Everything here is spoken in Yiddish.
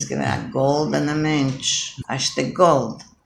Es gibt ein goldener Mensch. Ein Stück Gold.